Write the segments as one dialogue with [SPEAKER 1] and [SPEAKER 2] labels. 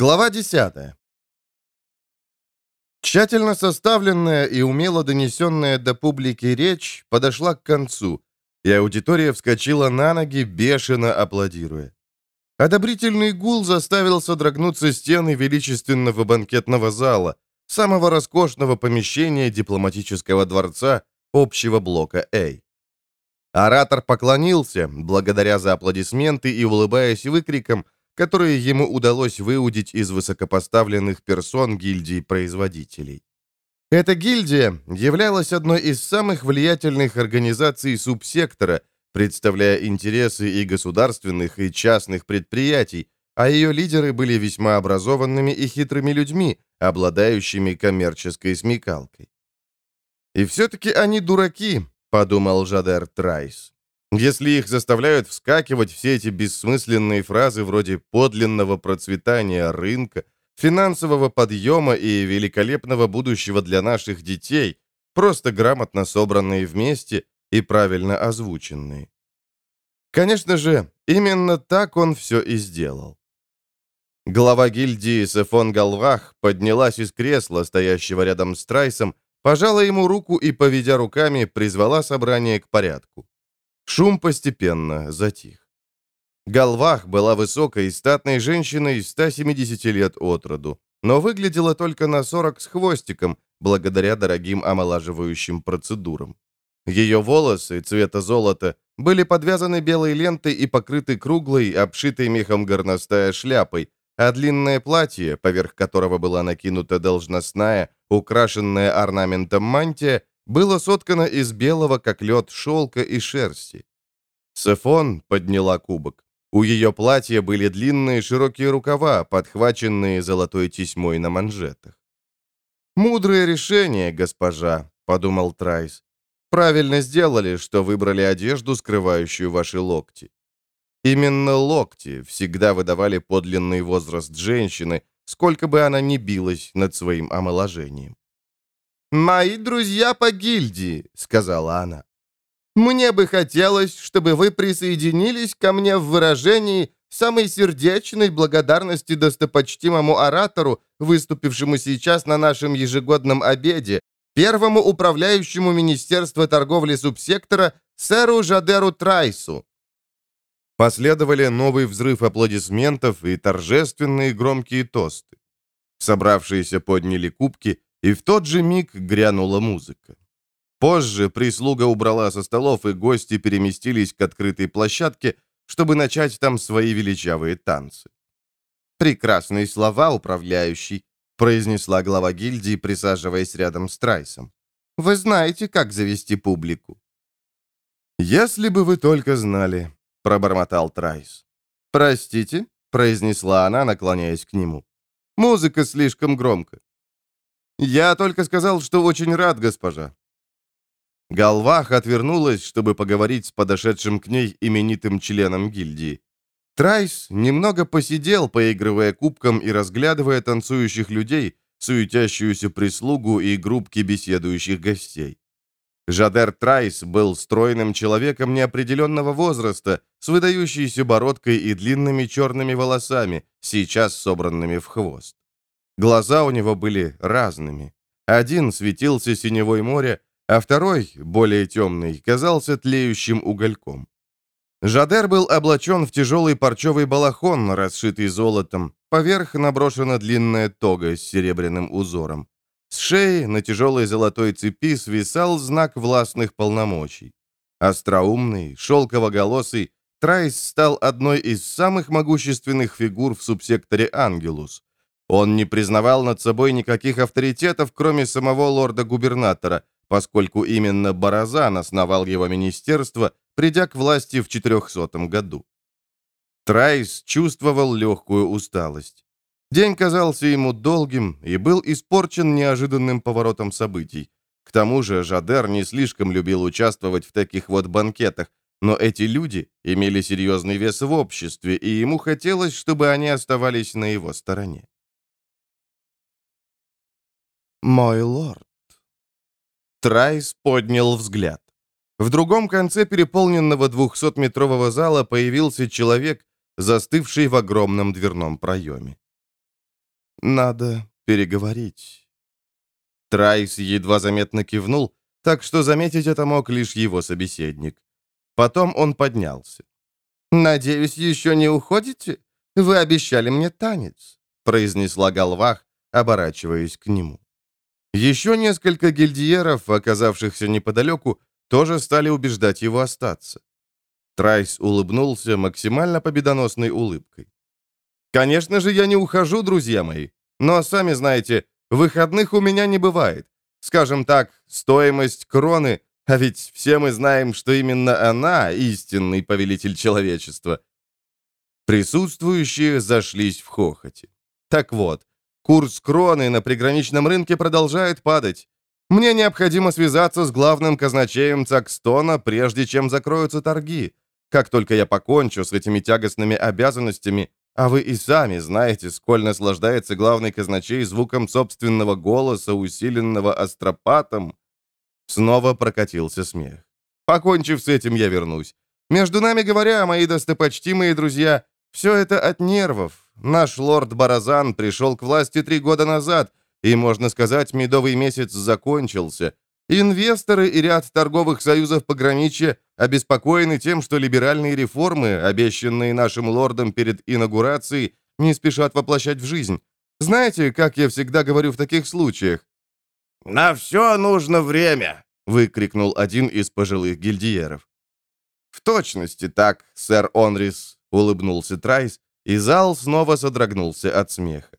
[SPEAKER 1] Глава 10. Тщательно составленная и умело донесенная до публики речь подошла к концу, и аудитория вскочила на ноги, бешено аплодируя. Одобрительный гул заставил содрогнуться стены величественного банкетного зала, самого роскошного помещения дипломатического дворца общего блока «А». Оратор поклонился, благодаря за аплодисменты и улыбаясь выкриком – которые ему удалось выудить из высокопоставленных персон гильдии производителей. Эта гильдия являлась одной из самых влиятельных организаций субсектора, представляя интересы и государственных, и частных предприятий, а ее лидеры были весьма образованными и хитрыми людьми, обладающими коммерческой смекалкой. «И все-таки они дураки», — подумал Жадер Трайс. Если их заставляют вскакивать все эти бессмысленные фразы вроде подлинного процветания рынка, финансового подъема и великолепного будущего для наших детей, просто грамотно собранные вместе и правильно озвученные. Конечно же, именно так он все и сделал. Глава гильдии Сефон Галвах поднялась из кресла, стоящего рядом с Трайсом, пожала ему руку и, поведя руками, призвала собрание к порядку. Шум постепенно затих. Галвах была высокой и статной женщиной 170 лет от роду, но выглядела только на 40 с хвостиком, благодаря дорогим омолаживающим процедурам. Ее волосы цвета золота были подвязаны белой лентой и покрыты круглой, обшитой мехом горностая шляпой, а длинное платье, поверх которого была накинута должностная, украшенная орнаментом мантия, было соткано из белого, как лед, шелка и шерсти. Сефон подняла кубок. У ее платья были длинные широкие рукава, подхваченные золотой тесьмой на манжетах. «Мудрое решение, госпожа», — подумал Трайс. «Правильно сделали, что выбрали одежду, скрывающую ваши локти. Именно локти всегда выдавали подлинный возраст женщины, сколько бы она ни билась над своим омоложением. «Мои друзья по гильдии», — сказала она. «Мне бы хотелось, чтобы вы присоединились ко мне в выражении самой сердечной благодарности достопочтимому оратору, выступившему сейчас на нашем ежегодном обеде, первому управляющему Министерства торговли субсектора сэру Жадеру Трайсу». Последовали новый взрыв аплодисментов и торжественные громкие тосты. Собравшиеся подняли кубки, и в тот же миг грянула музыка. Позже прислуга убрала со столов, и гости переместились к открытой площадке, чтобы начать там свои величавые танцы. «Прекрасные слова, управляющий», — произнесла глава гильдии, присаживаясь рядом с Трайсом. «Вы знаете, как завести публику». «Если бы вы только знали», — пробормотал Трайс. «Простите», — произнесла она, наклоняясь к нему. «Музыка слишком громко. «Я только сказал, что очень рад, госпожа». Галвах отвернулась, чтобы поговорить с подошедшим к ней именитым членом гильдии. Трайс немного посидел, поигрывая кубком и разглядывая танцующих людей, суетящуюся прислугу и группки беседующих гостей. Жадер Трайс был стройным человеком неопределенного возраста, с выдающейся бородкой и длинными черными волосами, сейчас собранными в хвост. Глаза у него были разными. Один светился синевой море, а второй, более темный, казался тлеющим угольком. Жадер был облачен в тяжелый парчевый балахон, расшитый золотом, поверх наброшена длинная тога с серебряным узором. С шеи на тяжелой золотой цепи свисал знак властных полномочий. Остроумный, шелковоголосый, Трайс стал одной из самых могущественных фигур в субсекторе «Ангелус», он не признавал над собой никаких авторитетов, кроме самого лорда-губернатора, поскольку именно Баразан основал его министерство, придя к власти в 400 году. Трайс чувствовал легкую усталость. День казался ему долгим и был испорчен неожиданным поворотом событий. К тому же Жадер не слишком любил участвовать в таких вот банкетах, но эти люди имели серьезный вес в обществе, и ему хотелось, чтобы они оставались на его стороне. «Мой лорд». Трайс поднял взгляд. В другом конце переполненного двухсотметрового зала появился человек, застывший в огромном дверном проеме. Надо переговорить». Трайс едва заметно кивнул, так что заметить это мог лишь его собеседник. Потом он поднялся. «Надеюсь, еще не уходите? Вы обещали мне танец», — произнесла Галвах, оборачиваясь к нему. Еще несколько гильдиеров, оказавшихся неподалеку, тоже стали убеждать его остаться. Трайс улыбнулся максимально победоносной улыбкой. «Конечно же, я не ухожу, друзья мои. Но, сами знаете, выходных у меня не бывает. Скажем так, стоимость кроны, а ведь все мы знаем, что именно она истинный повелитель человечества». Присутствующие зашлись в хохоте. Так вот, курс кроны на приграничном рынке продолжает падать. Мне необходимо связаться с главным казначеем Цакстона, прежде чем закроются торги. Как только я покончу с этими тягостными обязанностями, а вы и сами знаете, сколь наслаждается главный казначей звуком собственного голоса, усиленного астропатом. Снова прокатился смех. Покончив с этим, я вернусь. Между нами говоря, мои достопочтимые друзья, все это от нервов. Наш лорд Баразан пришел к власти три года назад, и, можно сказать, медовый месяц закончился. Инвесторы и ряд торговых союзов пограничья обеспокоены тем, что либеральные реформы, обещанные нашим лордом перед инаугурацией, не спешат воплощать в жизнь. Знаете, как я всегда говорю в таких случаях? «На все нужно время!» — выкрикнул один из пожилых гильдиеров. «В точности так, сэр Онрис», — улыбнулся Трайс, и зал снова содрогнулся от смеха.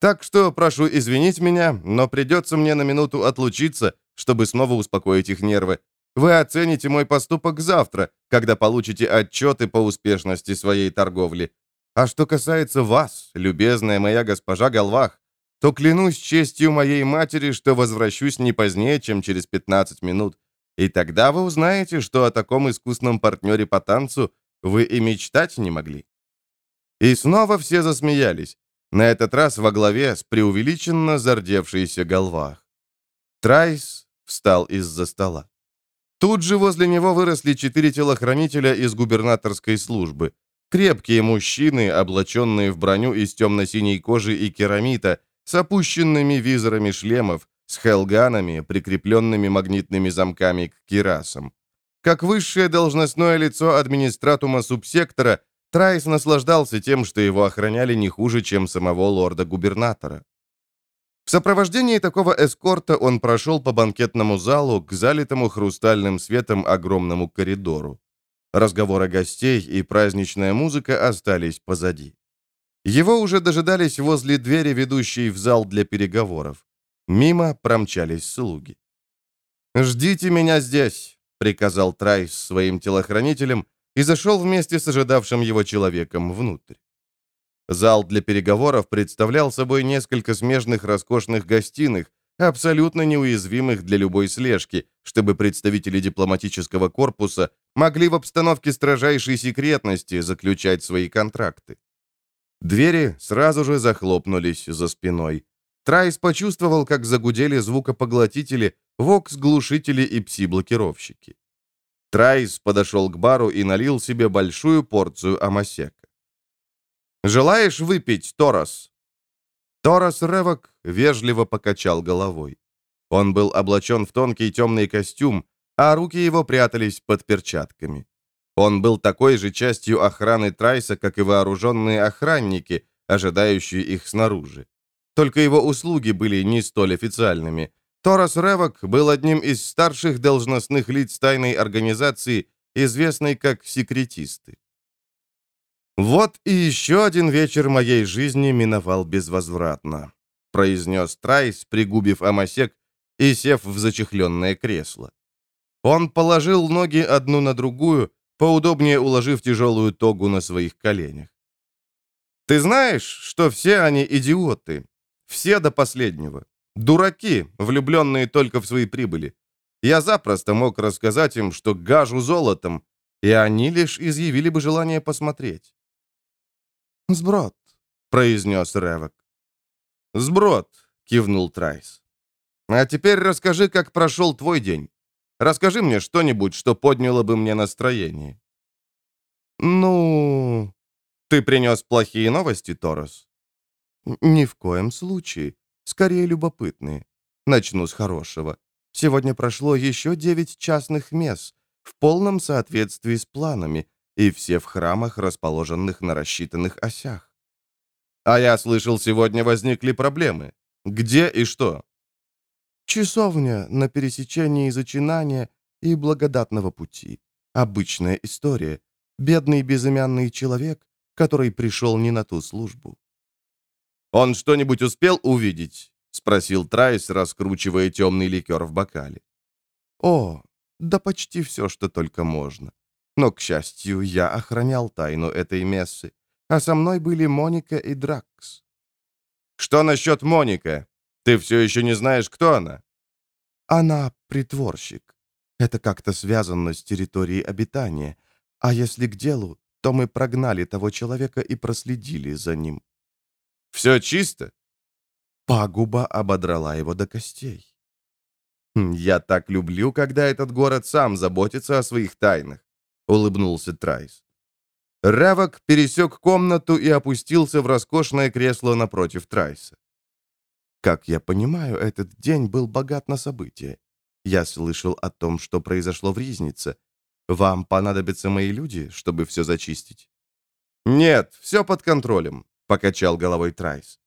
[SPEAKER 1] «Так что прошу извинить меня, но придется мне на минуту отлучиться, чтобы снова успокоить их нервы. Вы оцените мой поступок завтра, когда получите отчеты по успешности своей торговли. А что касается вас, любезная моя госпожа Голвах, то клянусь честью моей матери, что возвращусь не позднее, чем через 15 минут. И тогда вы узнаете, что о таком искусном партнере по танцу вы и мечтать не могли». И снова все засмеялись, на этот раз во главе с преувеличенно зардевшейся Голвах. Трайс встал из-за стола. Тут же возле него выросли четыре телохранителя из губернаторской службы. Крепкие мужчины, облаченные в броню из темно-синей кожи и керамита, с опущенными визорами шлемов, с хелганами, прикрепленными магнитными замками к кирасам. Как высшее должностное лицо администратума субсектора, Трайс наслаждался тем, что его охраняли не хуже, чем самого лорда-губернатора. В сопровождении такого эскорта он прошел по банкетному залу к залитому хрустальным светом огромному коридору. Разговоры гостей и праздничная музыка остались позади. Его уже дожидались возле двери, ведущей в зал для переговоров. Мимо промчались слуги. «Ждите меня здесь», — приказал Трайс своим телохранителям и зашел вместе с ожидавшим его человеком внутрь. Зал для переговоров представлял собой несколько смежных роскошных гостиных, абсолютно неуязвимых для любой слежки, чтобы представители дипломатического корпуса могли в обстановке строжайшей секретности заключать свои контракты. Двери сразу же захлопнулись за спиной. Трайс почувствовал, как загудели звукопоглотители, вокс-глушители и пси-блокировщики. Трайс подошел к бару и налил себе большую порцию амасека. «Желаешь выпить, Торос?» Торос Ревок вежливо покачал головой. Он был облачен в тонкий темный костюм, а руки его прятались под перчатками. Он был такой же частью охраны Трайса, как и вооруженные охранники, ожидающие их снаружи. Только его услуги были не столь официальными. Торос Ревок был одним из старших должностных лиц тайной организации, известной как секретисты. «Вот и еще один вечер моей жизни миновал безвозвратно», произнес Трайс, пригубив амосек и сев в зачехленное кресло. Он положил ноги одну на другую, поудобнее уложив тяжелую тогу на своих коленях. «Ты знаешь, что все они идиоты? Все до последнего. Дураки, влюбленные только в свои прибыли. Я запросто мог рассказать им, что гажу золотом, и они лишь изъявили бы желание посмотреть.
[SPEAKER 2] «Сброд», — произнес Ревок.
[SPEAKER 1] «Сброд», — кивнул Трайс. «А теперь расскажи, как прошел твой день. Расскажи мне что-нибудь, что подняло бы мне настроение».
[SPEAKER 2] «Ну...»
[SPEAKER 1] «Ты принес плохие новости, Торос?»
[SPEAKER 2] Ни в коем случае. Скорее любопытные. Начну с хорошего. Сегодня прошло еще девять частных мест в полном соответствии с планами, и все в храмах, расположенных на рассчитанных осях.
[SPEAKER 1] А я слышал, сегодня возникли проблемы. Где и что?
[SPEAKER 2] Часовня на пересечении зачинания и благодатного пути. Обычная история. Бедный безымянный человек, который пришел не на ту службу.
[SPEAKER 1] «Он что-нибудь успел увидеть?» — спросил Трайс, раскручивая темный ликер в бокале.
[SPEAKER 2] «О, да почти все, что только можно. Но, к счастью, я охранял тайну этой мессы, а со мной были Моника и Дракс».
[SPEAKER 1] «Что насчет Моника? Ты все еще не знаешь, кто она?»
[SPEAKER 2] «Она притворщик. Это как-то связано с территорией обитания. А если к делу, то мы прогнали того человека и проследили за ним».
[SPEAKER 1] «Все чисто?»
[SPEAKER 2] Пагуба ободрала его до костей.
[SPEAKER 1] «Хм, «Я так люблю, когда этот город сам заботится о своих тайнах», — улыбнулся Трайс. Ревок пересек комнату и опустился в роскошное кресло напротив Трайса.
[SPEAKER 2] «Как я понимаю, этот день был богат на события. Я слышал о том, что произошло в Ризнице. Вам понадобятся мои люди, чтобы все зачистить?»
[SPEAKER 1] «Нет, все под контролем», — покачал головой Трайс.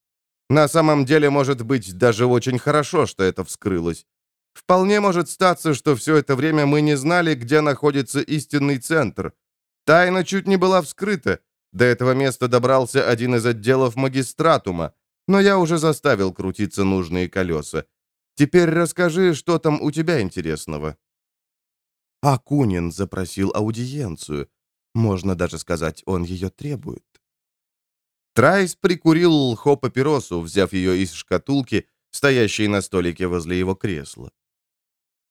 [SPEAKER 1] «На самом деле, может быть, даже очень хорошо, что это вскрылось. Вполне может статься, что все это время мы не знали, где находится истинный центр. Тайна чуть не была вскрыта. До этого места добрался один из отделов магистратума, но я уже заставил крутиться нужные колеса. Теперь расскажи, что там у тебя интересного».
[SPEAKER 2] Акунин запросил аудиенцию. Можно даже сказать, он ее требует.
[SPEAKER 1] Трайс прикурил лхо-папиросу, взяв ее из шкатулки, стоящей на столике возле его кресла.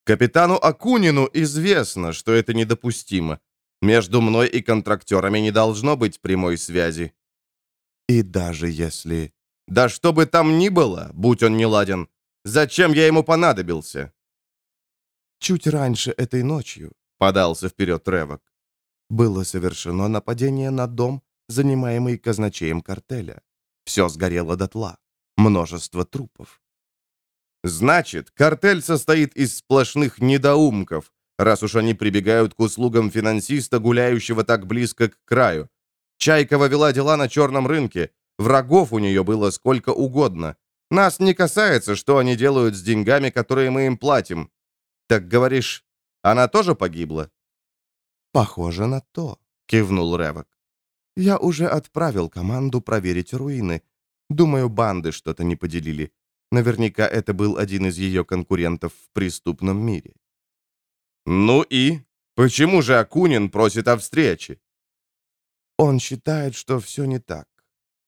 [SPEAKER 1] Капитану Акунину известно, что это недопустимо. Между мной и контрактерами не должно быть прямой связи.
[SPEAKER 2] И даже если...
[SPEAKER 1] Да что бы там ни было, будь он не ладен, зачем я ему понадобился?
[SPEAKER 2] Чуть раньше этой ночью,
[SPEAKER 1] подался вперед Ревок,
[SPEAKER 2] было совершено нападение на дом, занимаемый казначеем картеля. Все сгорело дотла. Множество трупов.
[SPEAKER 1] Значит, картель состоит из сплошных недоумков, раз уж они прибегают к услугам финансиста, гуляющего так близко к краю. Чайкова вела дела на черном рынке, врагов у нее было сколько угодно. Нас не касается, что они делают с деньгами, которые мы им платим. Так говоришь, она тоже погибла?
[SPEAKER 2] Похоже на то, кивнул Ревок. Я уже отправил команду проверить руины. Думаю, банды что-то не поделили. Наверняка это был один из ее конкурентов в преступном мире.
[SPEAKER 1] «Ну и? Почему же Акунин просит о встрече?»
[SPEAKER 2] Он считает, что все не так.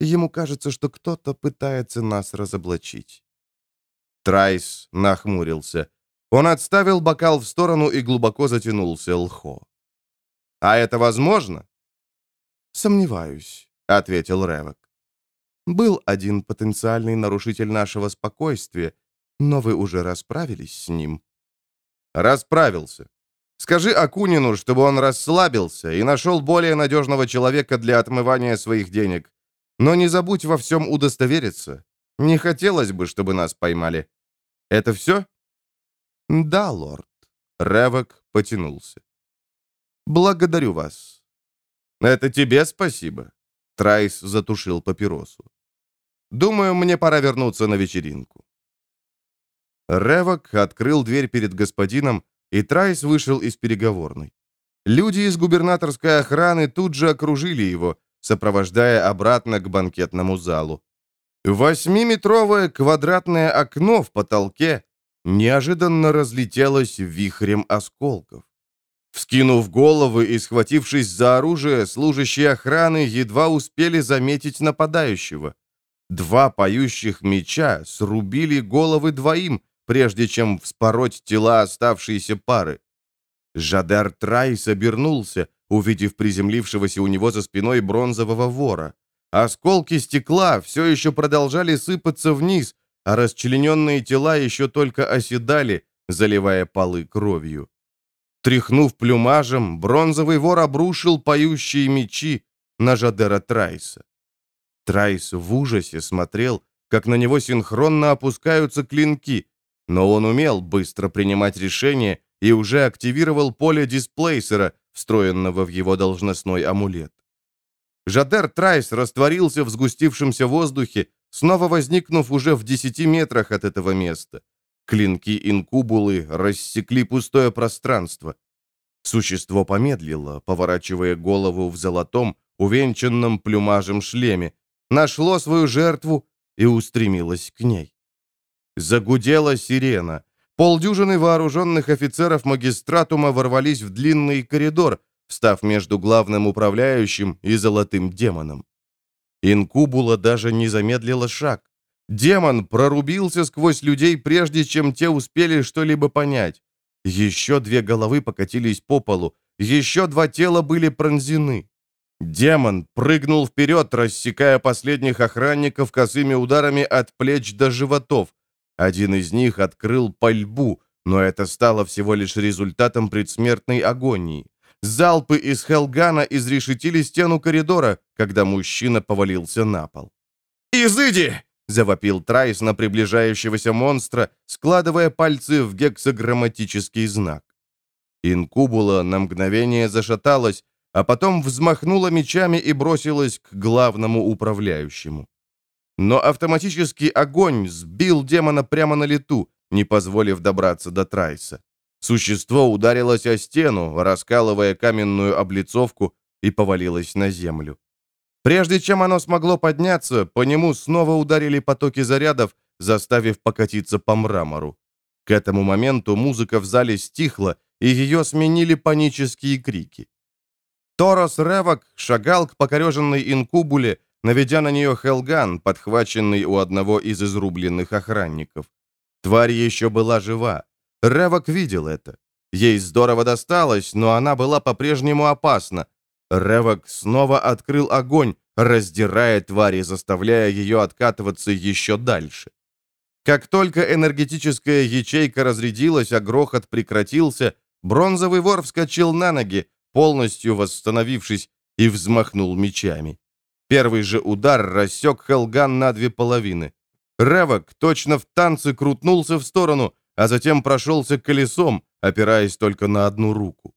[SPEAKER 2] Ему кажется, что кто-то пытается нас разоблачить.
[SPEAKER 1] Трайс нахмурился. Он отставил бокал в сторону и глубоко затянулся лхо. «А это возможно?»
[SPEAKER 2] «Сомневаюсь», — ответил Ревок. Был один потенциальный нарушитель нашего спокойствия, но вы уже расправились с ним».
[SPEAKER 1] «Расправился. Скажи Акунину, чтобы он расслабился и нашел более надежного человека для отмывания своих денег. Но не забудь во всем удостовериться. Не хотелось бы, чтобы нас поймали. Это все?»
[SPEAKER 2] «Да, лорд».
[SPEAKER 1] Ревок потянулся.
[SPEAKER 2] «Благодарю вас».
[SPEAKER 1] «Это тебе спасибо». Трайс затушил папиросу. Думаю, мне пора вернуться на вечеринку». Ревок открыл дверь перед господином, и Трайс вышел из переговорной. Люди из губернаторской охраны тут же окружили его, сопровождая обратно к банкетному залу. Восьмиметровое квадратное окно в потолке неожиданно разлетелось вихрем осколков. Вскинув головы и схватившись за оружие, служащие охраны едва успели заметить нападающего. Два поющих меча срубили головы двоим, прежде чем вспороть тела оставшейся пары. Жадар Трайс обернулся, увидев приземлившегося у него за спиной бронзового вора. Осколки стекла все еще продолжали сыпаться вниз, а расчлененные тела еще только оседали, заливая полы кровью. Тряхнув плюмажем, бронзовый вор обрушил поющие мечи на Жадера Трайса. Трайс в ужасе смотрел, как на него синхронно опускаются клинки, но он умел быстро принимать решения и уже активировал поле дисплейсера, встроенного в его должностной амулет. Жадер Трайс растворился в сгустившемся воздухе, снова возникнув уже в 10 метрах от этого места. Клинки инкубулы рассекли пустое пространство. Существо помедлило, поворачивая голову в золотом, увенчанном плюмажем шлеме, нашло свою жертву и устремилось к ней. Загудела сирена. Полдюжины вооруженных офицеров магистратума ворвались в длинный коридор, встав между главным управляющим и золотым демоном. Инкубула даже не замедлила шаг. Демон прорубился сквозь людей, прежде чем те успели что-либо понять. Еще две головы покатились по полу, еще два тела были пронзены. Демон прыгнул вперед, рассекая последних охранников косыми ударами от плеч до животов. Один из них открыл пальбу, но это стало всего лишь результатом предсмертной агонии. Залпы из Хелгана изрешетили стену коридора, когда мужчина повалился на пол. «Изыди!» — завопил Трайс на приближающегося монстра, складывая пальцы в гексограмматический знак. Инкубула на мгновение зашаталась, а потом взмахнула мечами и бросилась к главному управляющему. Но автоматический огонь сбил демона прямо на лету, не позволив добраться до Трайса. Существо ударилось о стену, раскалывая каменную облицовку, и повалилось на землю. Прежде чем оно смогло подняться, по нему снова ударили потоки зарядов, заставив покатиться по мрамору. К этому моменту музыка в зале стихла, и ее сменили панические крики. Торос Ревок шагал к покореженной инкубуле, наведя на нее Хелган, подхваченный у одного из изрубленных охранников. Тварь еще была жива. Ревок видел это. Ей здорово досталось, но она была по-прежнему опасна. Ревок снова открыл огонь, раздирая тварь и заставляя ее откатываться еще дальше. Как только энергетическая ячейка разрядилась, а грохот прекратился, бронзовый вор вскочил на ноги, полностью восстановившись, и взмахнул мечами. Первый же удар рассек Хелган на две половины. Ревок точно в танце крутнулся в сторону, а затем прошелся колесом, опираясь только на одну руку.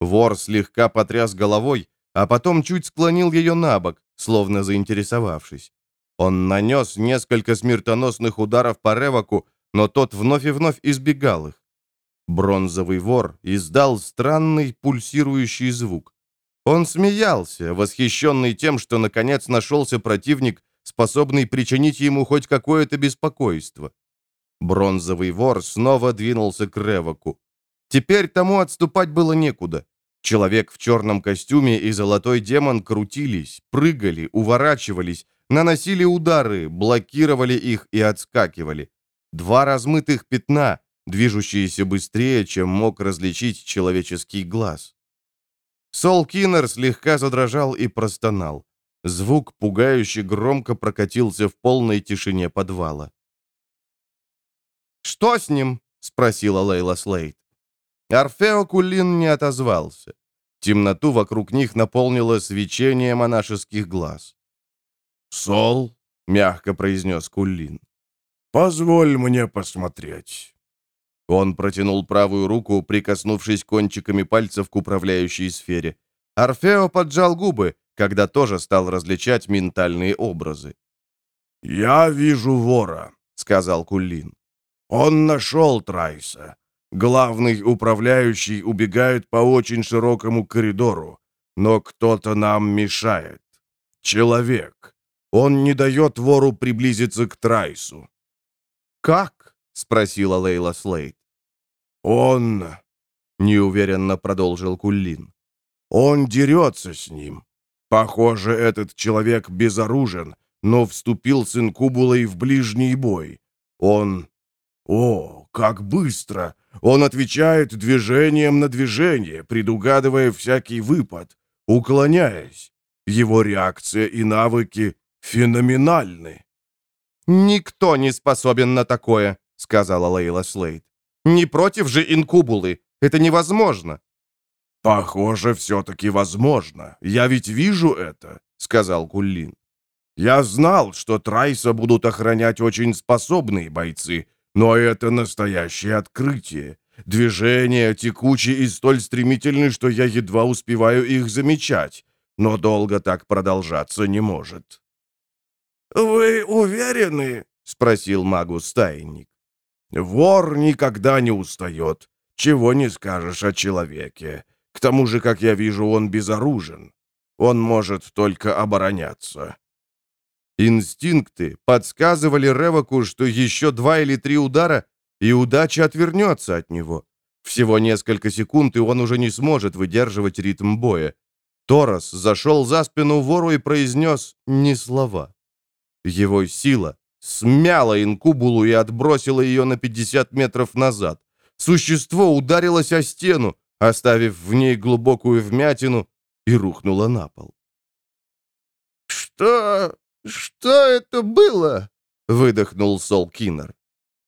[SPEAKER 1] Вор слегка потряс головой, а потом чуть склонил ее на бок, словно заинтересовавшись. Он нанес несколько смертоносных ударов по Ревоку, но тот вновь и вновь избегал их. Бронзовый вор издал странный пульсирующий звук. Он смеялся, восхищенный тем, что наконец нашелся противник, способный причинить ему хоть какое-то беспокойство. Бронзовый вор снова двинулся к Ревоку. Теперь тому отступать было некуда. Человек в черном костюме и золотой демон крутились, прыгали, уворачивались, наносили удары, блокировали их и отскакивали. Два размытых пятна, движущиеся быстрее, чем мог различить человеческий глаз. Сол Киннер слегка задрожал и простонал. Звук пугающе громко прокатился в полной тишине подвала. «Что с ним?» — спросила Лейла Слейд. Орфео Кулин не отозвался. Темноту вокруг них наполнило свечение монашеских глаз.
[SPEAKER 3] «Сол», — мягко произнес Кулин, — «позволь мне посмотреть».
[SPEAKER 1] Он протянул правую руку, прикоснувшись кончиками пальцев к управляющей сфере. Орфео поджал губы, когда тоже стал различать ментальные образы.
[SPEAKER 3] «Я вижу вора», — сказал Кулин. «Он нашел Трайса. Главный управляющий убегает по очень широкому коридору, но кто-то нам мешает. Человек. Он не дает вору приблизиться к Трайсу».
[SPEAKER 1] «Как?» — спросила Лейла Слейд.
[SPEAKER 3] «Он...» — неуверенно продолжил Куллин. «Он дерется с ним. Похоже, этот человек безоружен, но вступил с инкубулой в ближний бой. Он... О, как быстро! Он отвечает движением на движение, предугадывая всякий выпад, уклоняясь. Его реакция и навыки феноменальны».
[SPEAKER 1] «Никто не способен на такое», — сказала Лейла Слейд. Не против же инкубулы. Это невозможно».
[SPEAKER 3] «Похоже, все-таки возможно. Я ведь вижу это», — сказал Куллин. Я знал, что Трайса будут охранять очень способные бойцы, но это настоящее открытие. Движения текучи и столь стремительны, что я едва успеваю их замечать, но долго так продолжаться не может».
[SPEAKER 2] «Вы уверены?» — спросил магус-тайник.
[SPEAKER 3] «Вор никогда не устает. Чего не скажешь о человеке. К тому же, как я вижу, он безоружен. Он может только обороняться».
[SPEAKER 1] Инстинкты подсказывали Реваку, что еще два или три удара, и удача отвернется от него. Всего несколько секунд, и он уже не сможет выдерживать ритм боя. Торос зашел за спину вору и произнес ни слова. Его сила смяла инкубулу и отбросила ее на 50 метров назад. Существо ударилось о стену, оставив в ней глубокую вмятину, и рухнуло на пол.
[SPEAKER 2] «Что... что это было?» — выдохнул Сол Киннер.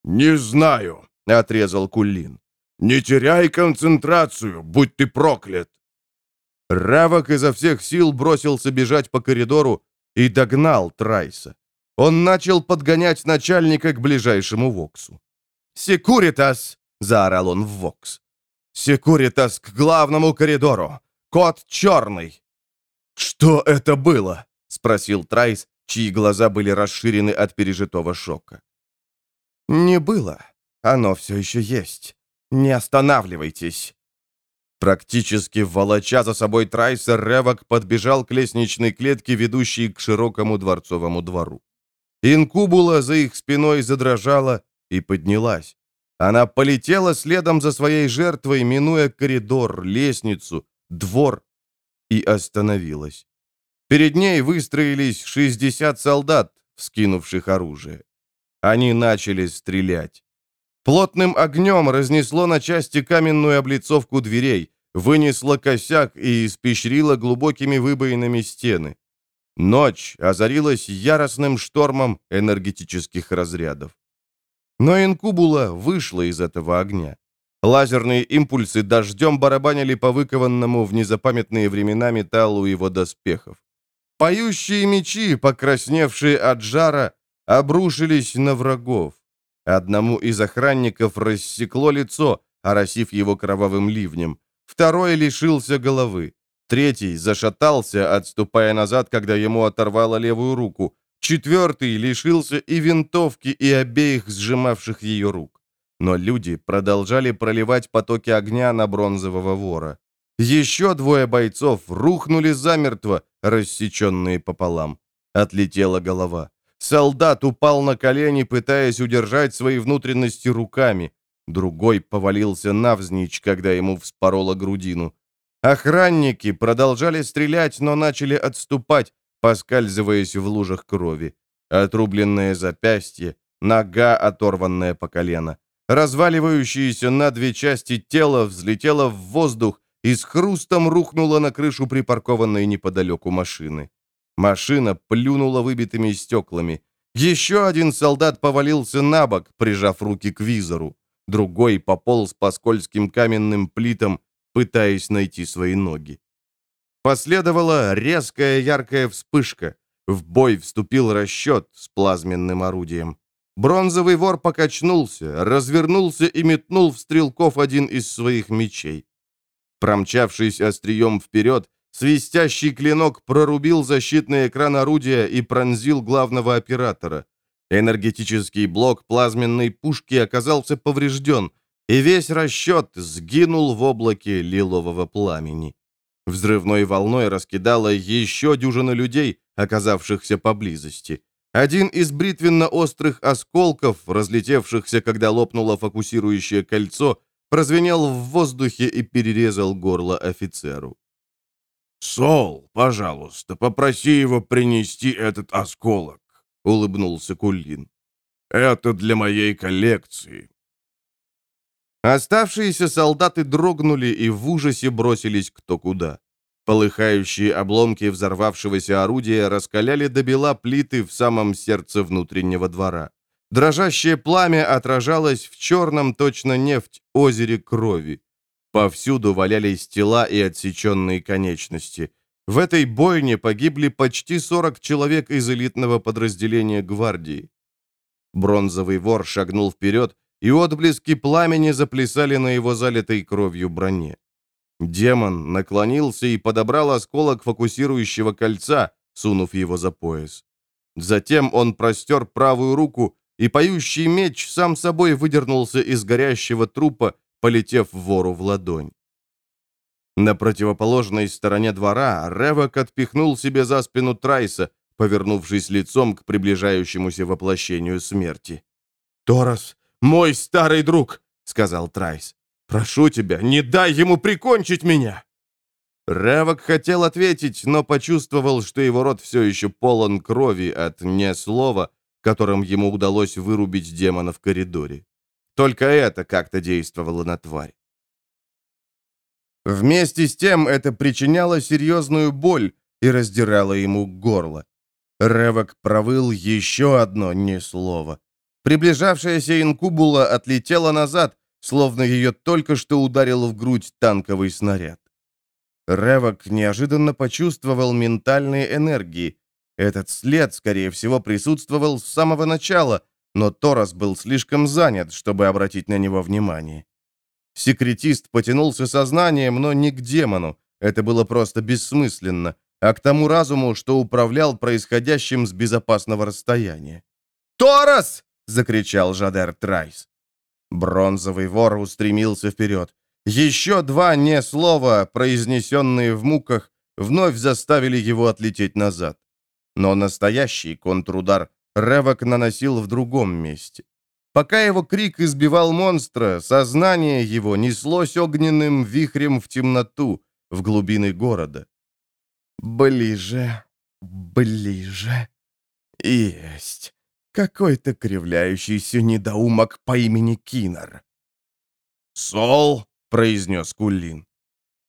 [SPEAKER 3] «Не знаю», — отрезал Кулин. «Не теряй концентрацию, будь ты проклят!»
[SPEAKER 1] Равок изо всех сил бросился бежать по коридору и догнал Трайса. Он начал подгонять начальника к ближайшему Воксу. «Секуритас!» — заорал он в Вокс. «Секуритас к главному коридору! Код черный!» «Что это было?» — спросил Трайс, чьи глаза были расширены от пережитого шока. «Не было. Оно все еще есть. Не останавливайтесь!» Практически волоча за собой Трайса, Ревок подбежал к лестничной клетке, ведущей к широкому дворцовому двору. Инкубула за их спиной задрожала и поднялась. Она полетела следом за своей жертвой, минуя коридор, лестницу, двор, и остановилась. Перед ней выстроились 60 солдат, вскинувших оружие. Они начали стрелять. Плотным огнем разнесло на части каменную облицовку дверей, вынесло косяк и испещрило глубокими выбоинами стены. Ночь озарилась яростным штормом энергетических разрядов. Но инкубула вышла из этого огня. Лазерные импульсы дождем барабанили по выкованному в незапамятные времена металлу его доспехов. Поющие мечи, покрасневшие от жара, обрушились на врагов. Одному из охранников рассекло лицо, оросив его кровавым ливнем. Второй лишился головы. Третий зашатался, отступая назад, когда ему оторвало левую руку. Четвертый лишился и винтовки, и обеих сжимавших ее рук. Но люди продолжали проливать потоки огня на бронзового вора. Еще двое бойцов рухнули замертво, рассеченные пополам. Отлетела голова. Солдат упал на колени, пытаясь удержать свои внутренности руками. Другой повалился навзничь, когда ему вспорола грудину. Охранники продолжали стрелять, но начали отступать, поскальзываясь в лужах крови. Отрубленное запястье, нога, оторванная по колено. Разваливающееся на две части тело взлетело в воздух и с хрустом рухнуло на крышу припаркованной неподалеку машины. Машина плюнула выбитыми стеклами. Еще один солдат повалился на бок, прижав руки к визору. Другой пополз по скользким каменным плитам, пытаясь найти свои ноги. Последовала резкая яркая вспышка. В бой вступил расчет с плазменным орудием. Бронзовый вор покачнулся, развернулся и метнул в стрелков один из своих мечей. Промчавшись острием вперед, свистящий клинок прорубил защитный экран орудия и пронзил главного оператора. Энергетический блок плазменной пушки оказался поврежден, и весь расчет сгинул в облаке лилового пламени. Взрывной волной раскидало еще дюжина людей, оказавшихся поблизости. Один из бритвенно-острых осколков, разлетевшихся, когда лопнуло фокусирующее кольцо, прозвенел в воздухе и перерезал горло офицеру.
[SPEAKER 3] «Сол, пожалуйста, попроси его принести этот осколок», — улыбнулся Кулин. «Это для моей коллекции.
[SPEAKER 1] Оставшиеся солдаты дрогнули и в ужасе бросились кто куда. Полыхающие обломки взорвавшегося орудия раскаляли до бела плиты в самом сердце внутреннего двора. Дрожащее пламя отражалось в черном точно нефть озере крови. Повсюду валялись тела и отсеченные конечности. В этой бойне погибли почти 40 человек из элитного подразделения гвардии. Бронзовый вор шагнул вперед, и отблески пламени заплясали на его залитой кровью броне. Демон наклонился и подобрал осколок фокусирующего кольца, сунув его за пояс. Затем он простер правую руку, и поющий меч сам собой выдернулся из горящего трупа, полетев вору в ладонь. На противоположной стороне двора Ревок отпихнул себе за спину Трайса, повернувшись лицом к приближающемуся воплощению смерти. «Торос, мой старый друг!» — сказал Трайс. «Прошу тебя, не дай ему прикончить меня!» Ревок хотел ответить, но почувствовал, что его рот все еще полон крови от «не слова», которым ему удалось вырубить демона в коридоре. Только это как-то действовало на тварь. Вместе с тем это причиняло серьезную боль и раздирало ему горло. Ревок провыл еще одно «не слово». Приближавшаяся инкубула отлетела назад, словно ее только что ударил в грудь танковый снаряд. Ревок неожиданно почувствовал ментальные энергии. Этот след, скорее всего, присутствовал с самого начала, но Торос был слишком занят, чтобы обратить на него внимание. Секретист потянулся сознанием, но не к демону. Это было просто бессмысленно, а к тому разуму, что управлял происходящим с безопасного расстояния. «Торос!» — закричал Жадер Трайс. Бронзовый вор устремился вперед. Еще два «не» слова, произнесенные в муках, вновь заставили его отлететь назад. Но настоящий контрудар Ревок наносил в другом месте. Пока его крик избивал монстра, сознание его неслось огненным вихрем в темноту, в глубины города. «Ближе, ближе. Есть. Какой-то кривляющийся недоумок по имени Кинер».
[SPEAKER 3] «Сол!» произнес
[SPEAKER 1] Кулин.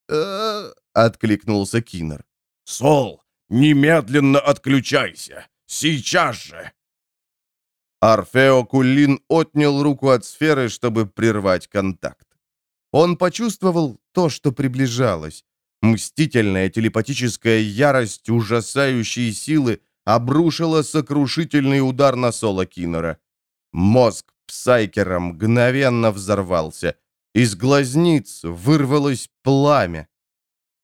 [SPEAKER 1] «Э-э-э», откликнулся Кинер.
[SPEAKER 3] «Сол, немедленно отключайся! Сейчас же!»
[SPEAKER 1] Орфео Кулин отнял руку от сферы, чтобы прервать контакт. Он почувствовал то, что приближалось. Мстительная телепатическая ярость ужасающей силы обрушила сокрушительный удар на Соло Киннера. Мозг Псайкера мгновенно взорвался. Из глазниц вырвалось пламя.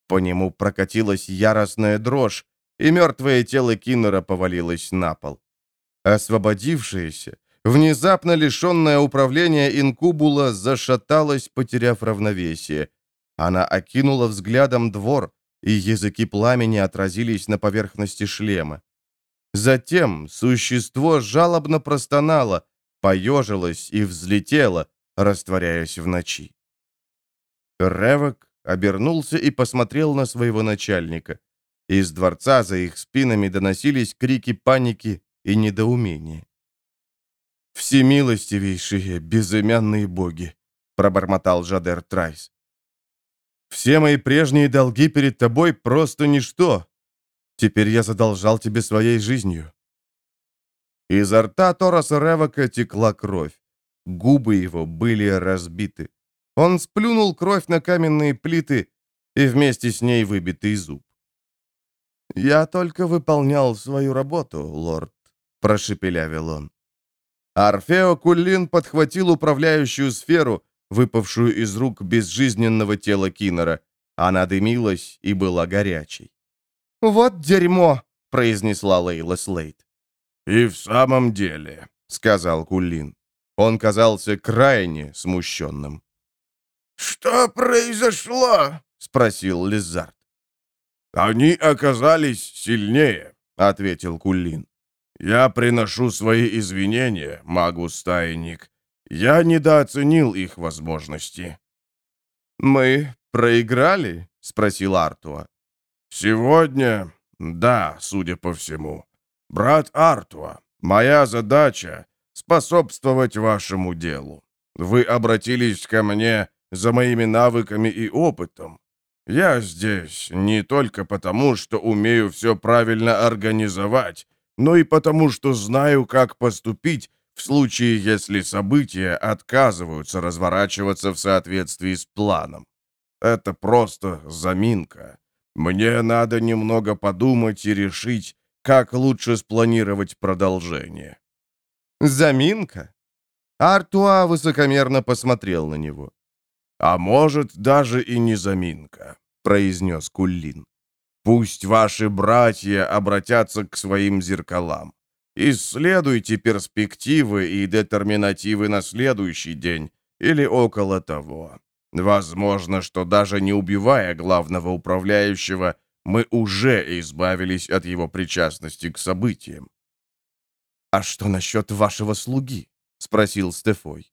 [SPEAKER 1] По нему прокатилась яростная дрожь, и мертвое тело Киннера повалилось на пол. Освободившаяся, внезапно лишенная управления инкубула зашаталась, потеряв равновесие. Она окинула взглядом двор, и языки пламени отразились на поверхности шлема. Затем существо жалобно простонало, поежилось и взлетело, растворяясь в ночи. Ревок обернулся и посмотрел на своего начальника. Из дворца за их спинами доносились крики паники и недоумения. «Всемилостивейшие, безымянные боги!» — пробормотал Жадер Трайс. «Все мои прежние долги перед тобой просто ничто. Теперь я задолжал тебе своей жизнью». Изо рта Тораса Ревока текла кровь. Губы его были разбиты. Он сплюнул кровь на каменные плиты и вместе с ней выбитый зуб. «Я только выполнял свою работу, лорд», — прошепелявил он. Орфео Кулин подхватил управляющую сферу, выпавшую из рук безжизненного тела Киннера. Она дымилась и была горячей. «Вот дерьмо!» — произнесла Лейла Слейт.
[SPEAKER 3] «И в самом деле», — сказал Кулин. Он казался крайне смущенным.
[SPEAKER 4] «Что произошло?» — спросил Лизард.
[SPEAKER 3] «Они оказались сильнее», — ответил Кулин. «Я приношу свои извинения, магус-тайник. Я недооценил их возможности».
[SPEAKER 1] «Мы проиграли?» — спросил Артуа.
[SPEAKER 3] «Сегодня, да, судя по всему. Брат Артуа, моя задача способствовать вашему делу. Вы обратились ко мне за моими навыками и опытом. Я здесь не только потому, что умею все правильно организовать, но и потому, что знаю, как поступить в случае, если события отказываются разворачиваться в соответствии с планом. Это просто заминка. Мне надо немного подумать и решить, как лучше спланировать продолжение».
[SPEAKER 1] «Заминка?» Артуа высокомерно посмотрел на него.
[SPEAKER 3] «А может, даже и не заминка», — произнес Куллин. «Пусть ваши братья обратятся к своим зеркалам. Исследуйте перспективы и детерминативы на следующий день или около того. Возможно, что даже не убивая главного управляющего, мы уже избавились от его причастности к событиям.
[SPEAKER 1] «А что насчет вашего слуги?» — спросил Стефой.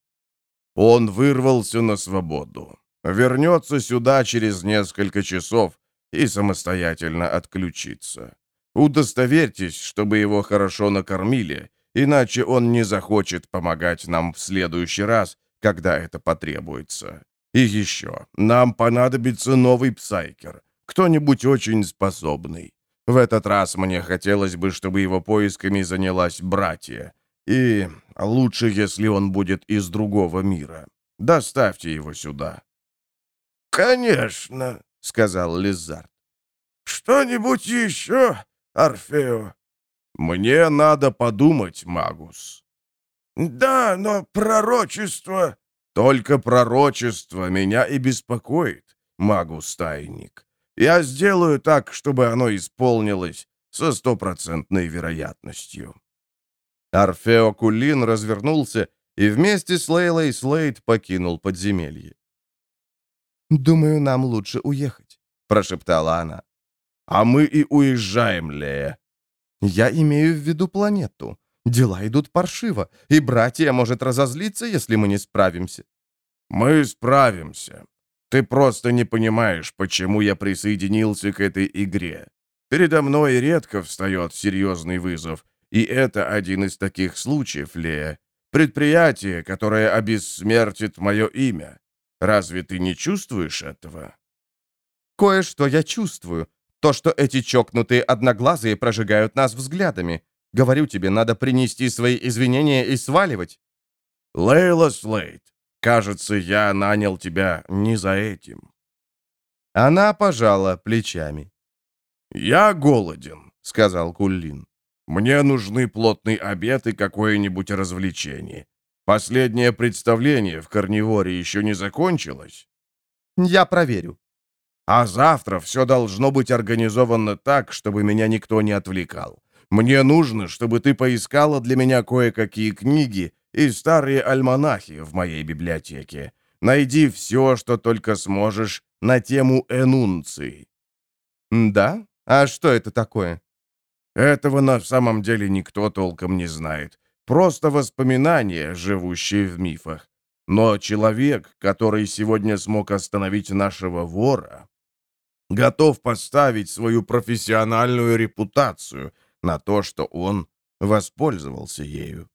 [SPEAKER 3] «Он вырвался на свободу. Вернется сюда через несколько часов и самостоятельно отключится. Удостоверьтесь, чтобы его хорошо накормили, иначе он не захочет помогать нам в следующий раз, когда это потребуется. И еще, нам понадобится новый псайкер, кто-нибудь очень способный. В этот раз мне хотелось бы, чтобы его поисками занялась братья. И лучше, если он будет из другого мира. Доставьте его сюда».
[SPEAKER 4] «Конечно», — сказал Лизард. «Что-нибудь еще, Орфео?»
[SPEAKER 3] «Мне надо подумать, Магус».
[SPEAKER 4] «Да, но пророчество...»
[SPEAKER 3] «Только пророчество меня и беспокоит, Магус-тайник. Я сделаю так, чтобы оно исполнилось со стопроцентной вероятностью».
[SPEAKER 1] Орфео Кулин развернулся и вместе с Лейлой Слейд покинул подземелье. «Думаю, нам лучше уехать», — прошептала она.
[SPEAKER 3] «А мы и уезжаем, Лея».
[SPEAKER 1] «Я имею в виду планету. Дела идут паршиво, и братья может разозлиться, если мы не справимся».
[SPEAKER 3] «Мы справимся. Ты просто не понимаешь, почему я присоединился к этой игре. Передо мной редко встает серьезный вызов, и это один из таких случаев, Лея. Предприятие, которое обессмертит мое имя. Разве ты не чувствуешь этого?»
[SPEAKER 1] «Кое-что я чувствую. То, что эти чокнутые одноглазые прожигают нас взглядами. Говорю тебе, надо принести свои извинения и сваливать».
[SPEAKER 3] «Лейла Слейд, кажется, я нанял тебя не за этим».
[SPEAKER 1] Она пожала плечами.
[SPEAKER 3] «Я голоден», — сказал Куллин. «Мне нужны плотный обед и какое-нибудь развлечение. Последнее представление в Карниворе еще не закончилось?»
[SPEAKER 1] «Я проверю».
[SPEAKER 3] «А завтра все должно быть организовано так, чтобы меня никто не отвлекал. Мне нужно, чтобы ты поискала для меня кое-какие книги и старые альманахи в моей библиотеке. Найди все, что только сможешь на тему энунций».
[SPEAKER 1] «Да? А что это такое?»
[SPEAKER 3] «Этого на самом деле никто толком не знает. Просто воспоминания, живущие в мифах. Но человек, который сегодня смог остановить нашего вора, готов поставить свою профессиональную репутацию на то, что он воспользовался ею.